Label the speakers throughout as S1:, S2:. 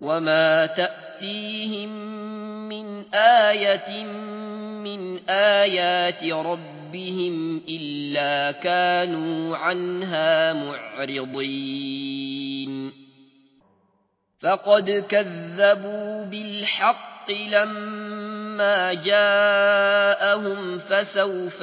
S1: وما تأتيهم من آية من آيات ربهم إلا كانوا عنها معرضين فقد كذبوا بالحق لما جاءهم فسوف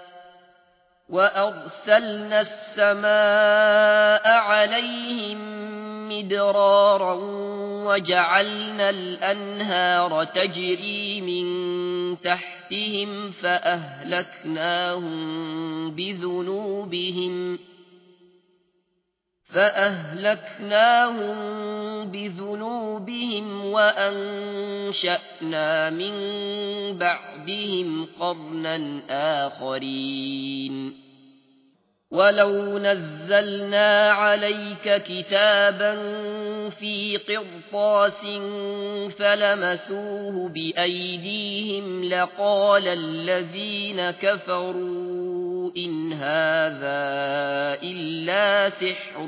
S1: وأرسلنا السماء عليهم مدرارا وجعلنا الأنهار تجري من تحتهم فأهلكناهم بذنوبهم فأهلكناهم بذنوبهم وأنشأنا من بعدهم قرنا آخرين ولو نزلنا عليك كتابا في قرطاس فلمسوه بأيديهم لقال الذين كفروا إن هذا إلا سحر